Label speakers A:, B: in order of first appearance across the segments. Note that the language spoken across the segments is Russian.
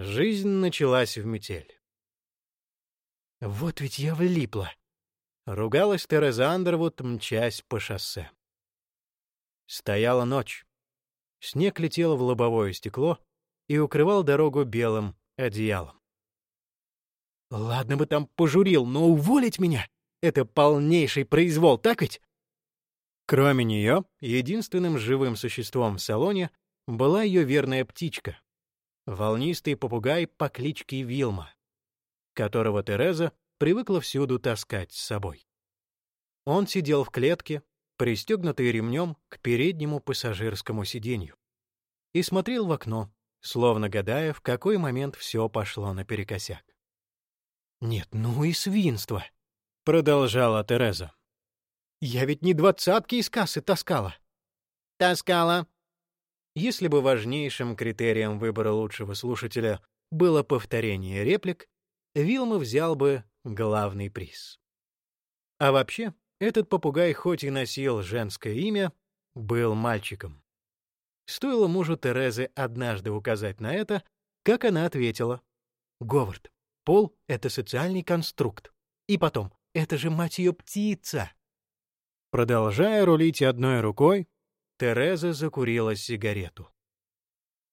A: Жизнь началась в метель. «Вот ведь я влипла!» — ругалась Тереза Андервуд, мчась по шоссе. Стояла ночь. Снег летел в лобовое стекло и укрывал дорогу белым одеялом. «Ладно бы там пожурил, но уволить меня — это полнейший произвол, так ведь?» Кроме нее, единственным живым существом в салоне была ее верная птичка — волнистый попугай по кличке Вилма, которого Тереза привыкла всюду таскать с собой. Он сидел в клетке, пристегнутый ремнем к переднему пассажирскому сиденью, и смотрел в окно, словно гадая, в какой момент все пошло наперекосяк. «Нет, ну и свинство!» — продолжала Тереза. «Я ведь не двадцатки из кассы таскала». «Таскала». Если бы важнейшим критерием выбора лучшего слушателя было повторение реплик, Вилма взял бы главный приз. А вообще, этот попугай хоть и носил женское имя, был мальчиком. Стоило мужу Терезы однажды указать на это, как она ответила. «Говард, пол — это социальный конструкт. И потом, это же, мать ее, птица!» Продолжая рулить одной рукой, Тереза закурила сигарету.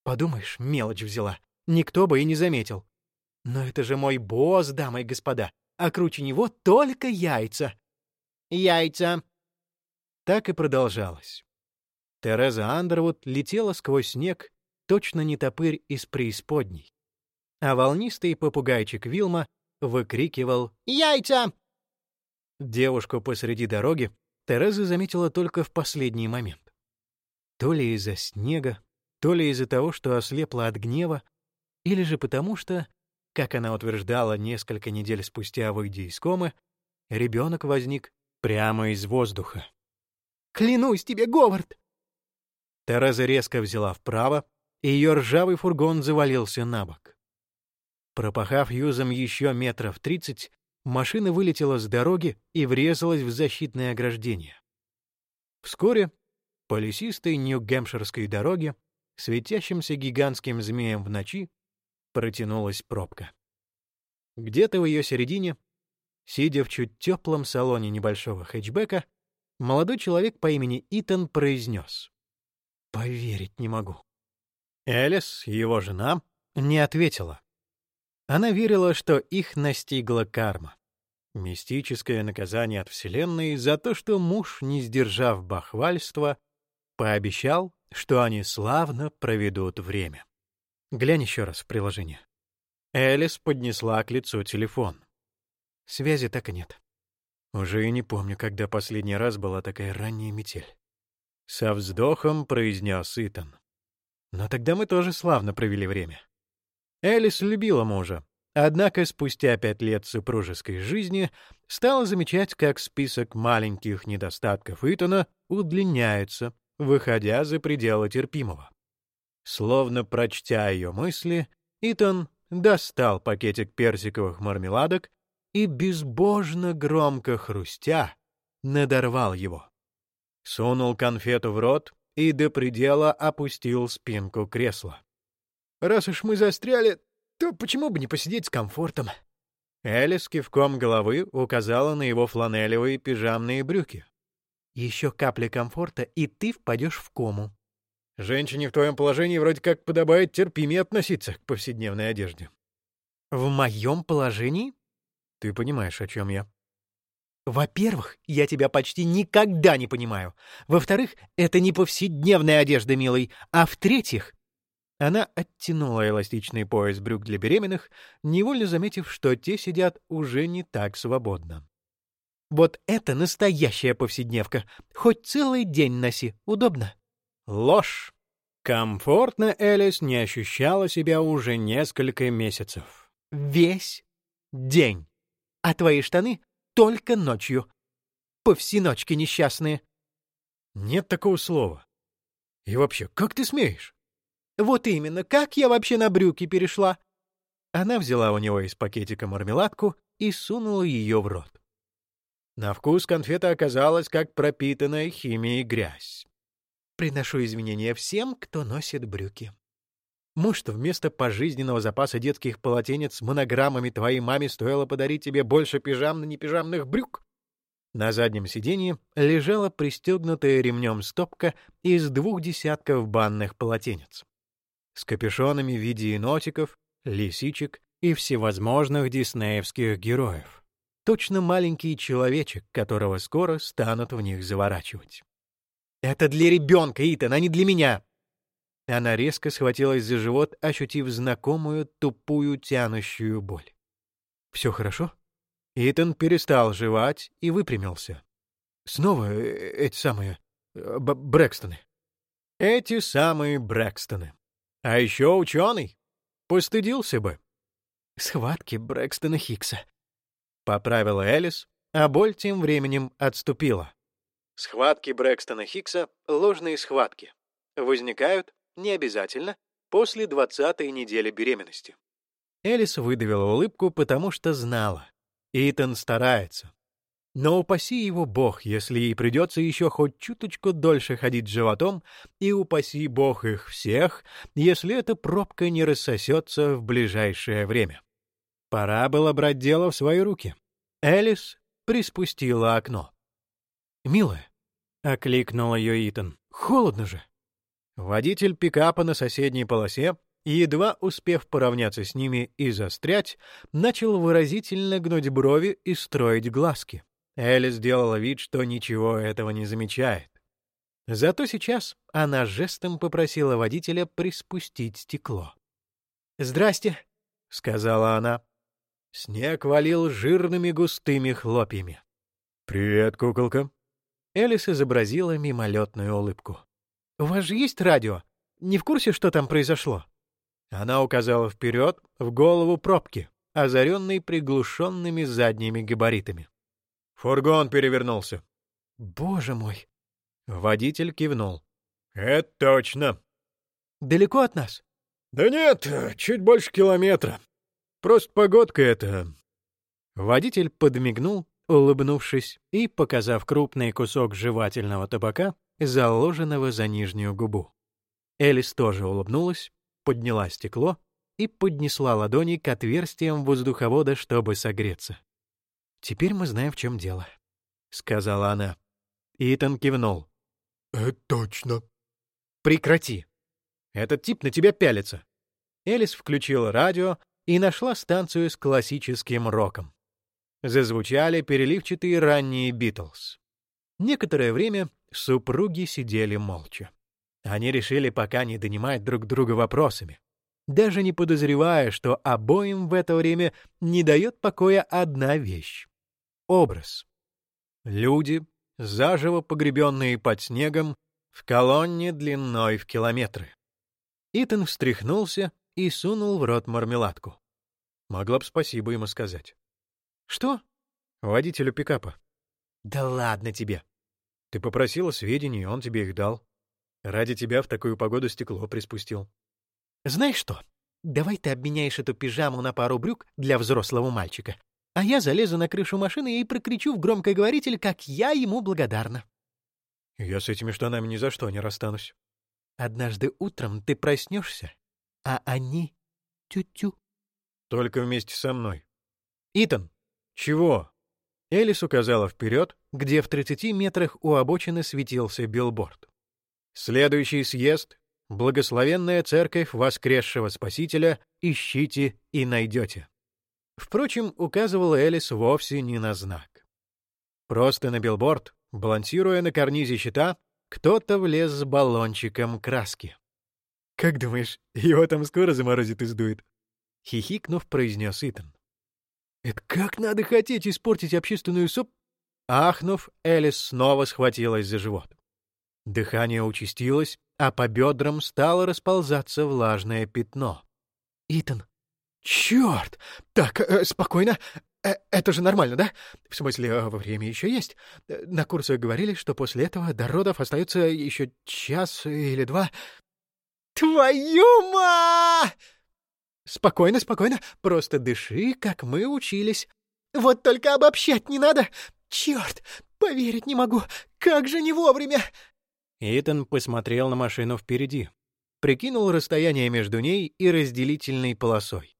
A: «Подумаешь, мелочь взяла. Никто бы и не заметил. Но это же мой босс, дамы и господа, а круче него только яйца». «Яйца!» Так и продолжалось. Тереза Андервуд летела сквозь снег, точно не топырь из преисподней. А волнистый попугайчик Вилма выкрикивал «Яйца!». Девушку посреди дороги Тереза заметила только в последний момент. То ли из-за снега, то ли из-за того, что ослепла от гнева, или же потому что, как она утверждала несколько недель спустя, выйдя из комы, ребенок возник прямо из воздуха. «Клянусь тебе, Говард!» Тереза резко взяла вправо, и ее ржавый фургон завалился на бок. Пропахав юзом еще метров тридцать, машина вылетела с дороги и врезалась в защитное ограждение. Вскоре по лесистой Нью-Гэмпширской дороге, светящимся гигантским змеем в ночи, протянулась пробка. Где-то в ее середине, сидя в чуть теплом салоне небольшого хэтчбека, молодой человек по имени Итан произнес. Поверить не могу. Элис, его жена, не ответила. Она верила, что их настигла карма. Мистическое наказание от Вселенной за то, что муж, не сдержав бахвальства, пообещал, что они славно проведут время. Глянь еще раз в приложение. Элис поднесла к лицу телефон. Связи так и нет. Уже и не помню, когда последний раз была такая ранняя метель. Со вздохом произнес Итан. Но тогда мы тоже славно провели время. Элис любила мужа, однако спустя пять лет супружеской жизни стала замечать, как список маленьких недостатков Итана удлиняется, выходя за пределы терпимого. Словно прочтя ее мысли, Итан достал пакетик персиковых мармеладок и, безбожно громко хрустя, надорвал его сунул конфету в рот и до предела опустил спинку кресла. «Раз уж мы застряли, то почему бы не посидеть с комфортом?» Элис кивком головы указала на его фланелевые пижамные брюки. «Еще капля комфорта, и ты впадешь в кому». «Женщине в твоем положении вроде как подобает терпимее относиться к повседневной одежде». «В моем положении?» «Ты понимаешь, о чем я». Во-первых, я тебя почти никогда не понимаю. Во-вторых, это не повседневная одежда, милый. А в-третьих, она оттянула эластичный пояс брюк для беременных, невольно заметив, что те сидят уже не так свободно. Вот это настоящая повседневка. Хоть целый день носи. Удобно. Ложь. Комфортно Элис не ощущала себя уже несколько месяцев. Весь день. А твои штаны только ночью. Повсеночки несчастные. Нет такого слова. И вообще, как ты смеешь? Вот именно, как я вообще на брюки перешла? Она взяла у него из пакетика мармеладку и сунула ее в рот. На вкус конфета оказалась как пропитанная химией грязь. Приношу извинения всем, кто носит брюки. Может, вместо пожизненного запаса детских полотенец с монограммами твоей маме стоило подарить тебе больше пижамно-непижамных брюк? На заднем сиденье лежала пристегнутая ремнем стопка из двух десятков банных полотенец. С капюшонами в виде енотиков, лисичек и всевозможных диснеевских героев. Точно маленький человечек, которого скоро станут в них заворачивать. «Это для ребенка, Итан, а не для меня!» Она резко схватилась за живот, ощутив знакомую тупую тянущую боль. «Все хорошо?» Итан перестал жевать и выпрямился. «Снова э, эти самые... Э, Брэкстоны». «Эти самые Брэкстоны. А еще ученый. Постыдился бы». «Схватки Брэкстона Хиггса», — поправила Элис, а боль тем временем отступила. Схватки Брэкстона Хиггса — ложные схватки. Возникают, не обязательно, после двадцатой недели беременности. Элис выдавила улыбку, потому что знала. Итан старается. Но упаси его Бог, если ей придется еще хоть чуточку дольше ходить животом, и упаси Бог их всех, если эта пробка не рассосется в ближайшее время. Пора было брать дело в свои руки. Элис приспустила окно. «Милая», — окликнул ее Итан, — «холодно же». Водитель пикапа на соседней полосе едва успев поравняться с ними и застрять, начал выразительно гнуть брови и строить глазки. Элли сделала вид, что ничего этого не замечает. Зато сейчас она жестом попросила водителя приспустить стекло. «Здрасте», — сказала она. Снег валил жирными густыми хлопьями. «Привет, куколка». Элис изобразила мимолетную улыбку. «У вас же есть радио? Не в курсе, что там произошло?» Она указала вперед, в голову пробки, озаренной приглушенными задними габаритами. Фургон перевернулся. «Боже мой!» Водитель кивнул. «Это точно!» «Далеко от нас?» «Да нет, чуть больше километра. Просто погодка это...» Водитель подмигнул, улыбнувшись и показав крупный кусок жевательного табака, заложенного за нижнюю губу. Элис тоже улыбнулась, подняла стекло и поднесла ладони к отверстиям воздуховода, чтобы согреться. «Теперь мы знаем, в чем дело», — сказала она. Итан кивнул. «Это точно». «Прекрати. Этот тип на тебя пялится». Элис включила радио и нашла станцию с классическим роком. Зазвучали переливчатые ранние «Битлз». Некоторое время супруги сидели молча. Они решили пока не донимать друг друга вопросами, даже не подозревая, что обоим в это время не дает покоя одна вещь — образ. Люди, заживо погребенные под снегом, в колонне длиной в километры. Итан встряхнулся и сунул в рот мармеладку. Могла бы спасибо ему сказать. «Что?» «Водителю пикапа». «Да ладно тебе». «Ты попросила сведений, он тебе их дал». Ради тебя в такую погоду стекло приспустил. Знаешь что? Давай ты обменяешь эту пижаму на пару брюк для взрослого мальчика, а я залезу на крышу машины и прокричу в громкоговоритель, как я ему благодарна. Я с этими штанами ни за что не расстанусь. Однажды утром ты проснешься, а они — тю-тю. Только вместе со мной. Итан! Чего? Элис указала вперед, где в тридцати метрах у обочины светился билборд. Следующий съезд — благословенная церковь воскресшего Спасителя «Ищите и найдете». Впрочем, указывала Элис вовсе не на знак. Просто на билборд, балансируя на карнизе щита, кто-то влез с баллончиком краски. «Как думаешь, его там скоро заморозит и сдует?» — хихикнув, произнес Итан. «Это как надо хотеть испортить общественную соп...» Ахнув, Элис снова схватилась за живот. Дыхание участилось, а по бедрам стало расползаться влажное пятно. «Итан!» «Черт! Так, э, спокойно. Э, это же нормально, да? В смысле, э, время еще есть. На курсах говорили, что после этого до родов остается еще час или два. Твою ма! Спокойно, спокойно. Просто дыши, как мы учились. Вот только обобщать не надо. Черт! Поверить не могу. Как же не вовремя! Итан посмотрел на машину впереди. прикинул расстояние между ней и разделительной полосой.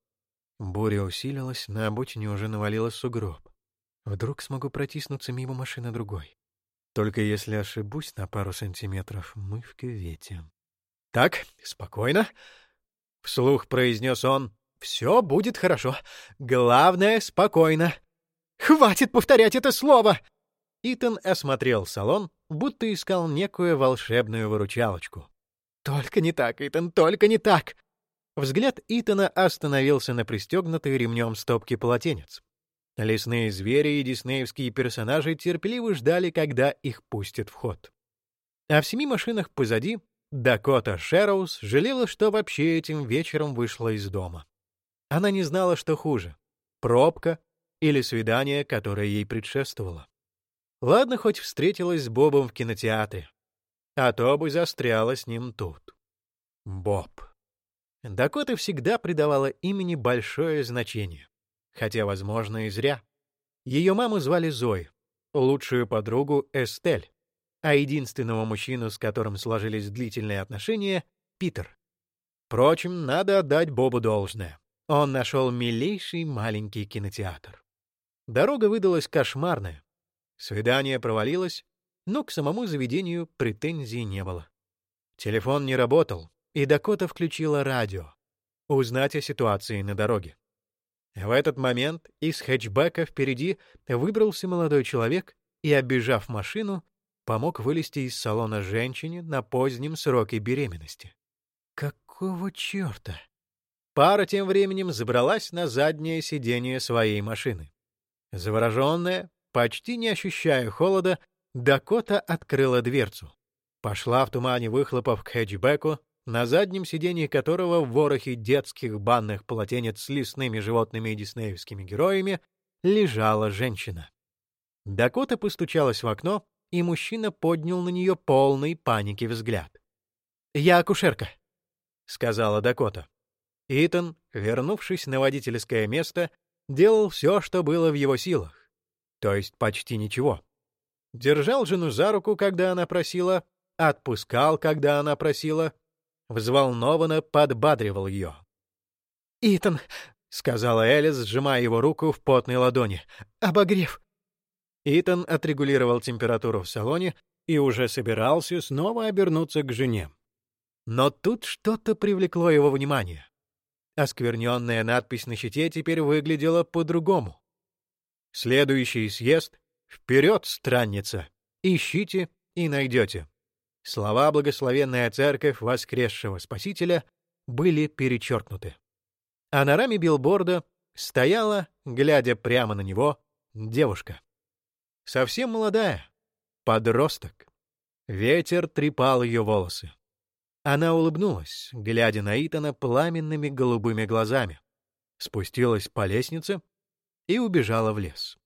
A: Буря усилилась, на обочине уже навалилась сугроб. Вдруг смогу протиснуться мимо машины другой. Только если ошибусь на пару сантиметров, мы в кювете. «Так, спокойно», — вслух произнес он. «Все будет хорошо. Главное — спокойно». «Хватит повторять это слово!» Итан осмотрел салон, будто искал некую волшебную выручалочку. «Только не так, Итан, только не так!» Взгляд Итана остановился на пристегнутой ремнем стопке полотенец. Лесные звери и диснеевские персонажи терпеливо ждали, когда их пустят в ход. А в семи машинах позади Дакота Шэроуз жалела, что вообще этим вечером вышла из дома. Она не знала, что хуже — пробка или свидание, которое ей предшествовало. Ладно, хоть встретилась с Бобом в кинотеатре, а то бы застряла с ним тут. Боб. Дакота всегда придавала имени большое значение хотя, возможно, и зря. Ее маму звали Зой, лучшую подругу Эстель, а единственного мужчину, с которым сложились длительные отношения, — Питер. Впрочем, надо отдать Бобу должное. Он нашел милейший маленький кинотеатр. Дорога выдалась кошмарная. Свидание провалилось, но к самому заведению претензий не было. Телефон не работал, и Дакота включила радио. Узнать о ситуации на дороге. В этот момент из хэтчбека впереди выбрался молодой человек и, оббежав машину, помог вылезти из салона женщине на позднем сроке беременности. Какого черта? Пара тем временем забралась на заднее сиденье своей машины. Завороженная, почти не ощущая холода, Дакота открыла дверцу. Пошла в тумане выхлопов к хэтчбеку, на заднем сиденье которого в ворохе детских банных полотенец с лесными животными и диснеевскими героями лежала женщина. Дакота постучалась в окно, и мужчина поднял на нее полный паники взгляд. «Я акушерка», — сказала Дакота. Итан, вернувшись на водительское место, делал все, что было в его силах. То есть почти ничего. Держал жену за руку, когда она просила, отпускал, когда она просила, взволнованно подбадривал ее. «Итан», — сказала Элис, сжимая его руку в потной ладони, — «обогрев». Итан отрегулировал температуру в салоне и уже собирался снова обернуться к жене. Но тут что-то привлекло его внимание. Оскверненная надпись на щите теперь выглядела по-другому. Следующий съезд — вперед, странница! Ищите и найдете. Слова «Благословенная Церковь воскресшего Спасителя» были перечеркнуты. А на раме билборда стояла, глядя прямо на него, девушка. Совсем молодая, подросток. Ветер трепал ее волосы. Она улыбнулась, глядя на Итана пламенными голубыми глазами, спустилась по лестнице и убежала в лес.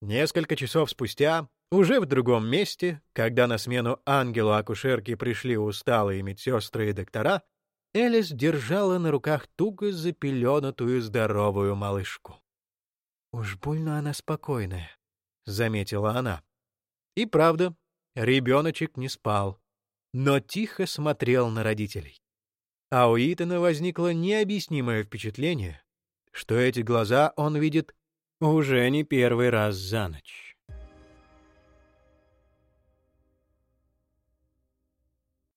A: Несколько часов спустя уже в другом месте, когда на смену ангелу-акушерки пришли усталые медсестры и доктора, Элис держала на руках туго запеленутую здоровую малышку. «Уж больно она спокойная», — заметила она. И правда, ребеночек не спал, но тихо смотрел на родителей. А у Итана возникло необъяснимое впечатление, что эти глаза он видит уже не первый раз за ночь.